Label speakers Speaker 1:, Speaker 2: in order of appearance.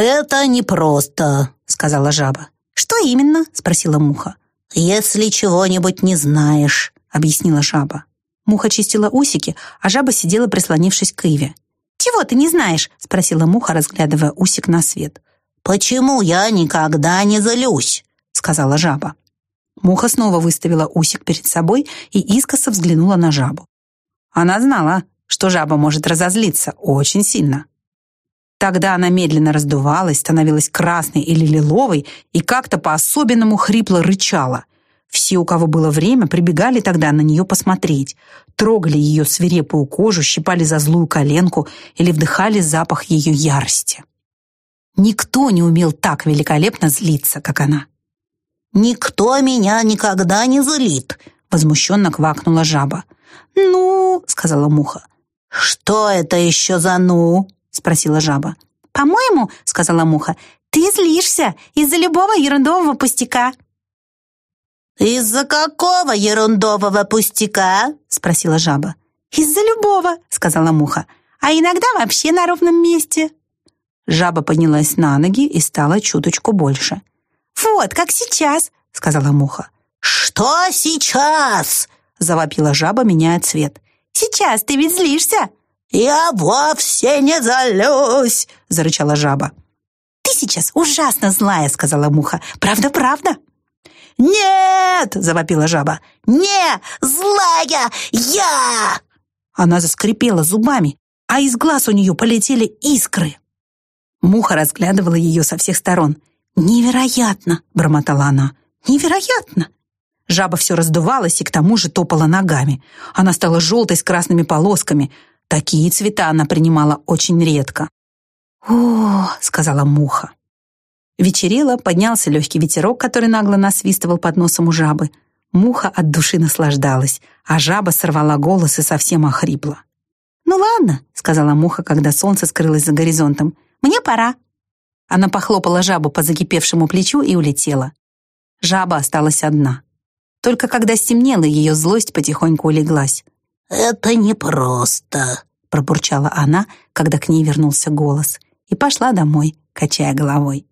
Speaker 1: «Это непросто», — сказала жаба.
Speaker 2: «Что именно?» — спросила муха.
Speaker 1: «Если чего-нибудь не знаешь», — объяснила жаба.
Speaker 2: Муха чистила усики, а жаба сидела, прислонившись к Иве. «Чего ты не знаешь?» — спросила муха, разглядывая усик на свет.
Speaker 1: «Почему я никогда не злюсь?» — сказала жаба.
Speaker 2: Муха снова выставила усик перед собой и искоса взглянула на жабу. Она знала, что жаба может разозлиться очень сильно. Тогда она медленно раздувалась, становилась красной или лиловой и как-то по-особенному хрипло рычала. Все, у кого было время, прибегали тогда на нее посмотреть, трогали ее свирепую кожу, щипали за злую коленку или вдыхали запах ее ярости. Никто не умел так великолепно злиться, как она.
Speaker 1: «Никто меня никогда не злит», — возмущенно квакнула жаба.
Speaker 2: «Ну», — сказала муха.
Speaker 1: «Что это еще за «ну»?» — спросила жаба.
Speaker 2: «По-моему, — сказала муха, — ты злишься из-за любого ерундового пустяка».
Speaker 1: «Из-за какого ерундового пустяка?» — спросила жаба.
Speaker 2: «Из-за любого», — сказала муха, «а иногда вообще на ровном месте».
Speaker 1: Жаба поднялась на ноги и стала чуточку больше.
Speaker 2: «Вот, как сейчас», — сказала муха.
Speaker 1: «Что сейчас?» — завопила жаба, меняя цвет.
Speaker 2: «Сейчас ты ведь злишься?»
Speaker 1: «Я вовсе не залюсь!» — зарычала жаба.
Speaker 2: «Ты сейчас ужасно злая!» — сказала муха. «Правда-правда?»
Speaker 1: «Нет!» — завопила жаба. «Не злая я!»
Speaker 2: Она заскрипела зубами, а из глаз у нее полетели искры. Муха разглядывала ее со всех сторон. «Невероятно!» — бормотала она. «Невероятно!» Жаба все раздувалась и к тому же топала ногами. Она стала желтой с красными полосками — Такие цвета она принимала очень редко. «О!» — сказала муха. Вечерело, поднялся легкий ветерок, который нагло насвистывал под носом у жабы. Муха от души наслаждалась, а жаба сорвала голос и совсем охрипла. «Ну ладно», — сказала муха, когда солнце скрылось за горизонтом. «Мне пора». Она похлопала жабу по закипевшему плечу и улетела. Жаба осталась одна. Только когда стемнело, ее злость потихоньку улеглась.
Speaker 1: «Это непросто», —
Speaker 2: пробурчала она, когда к ней вернулся голос, и пошла домой, качая головой.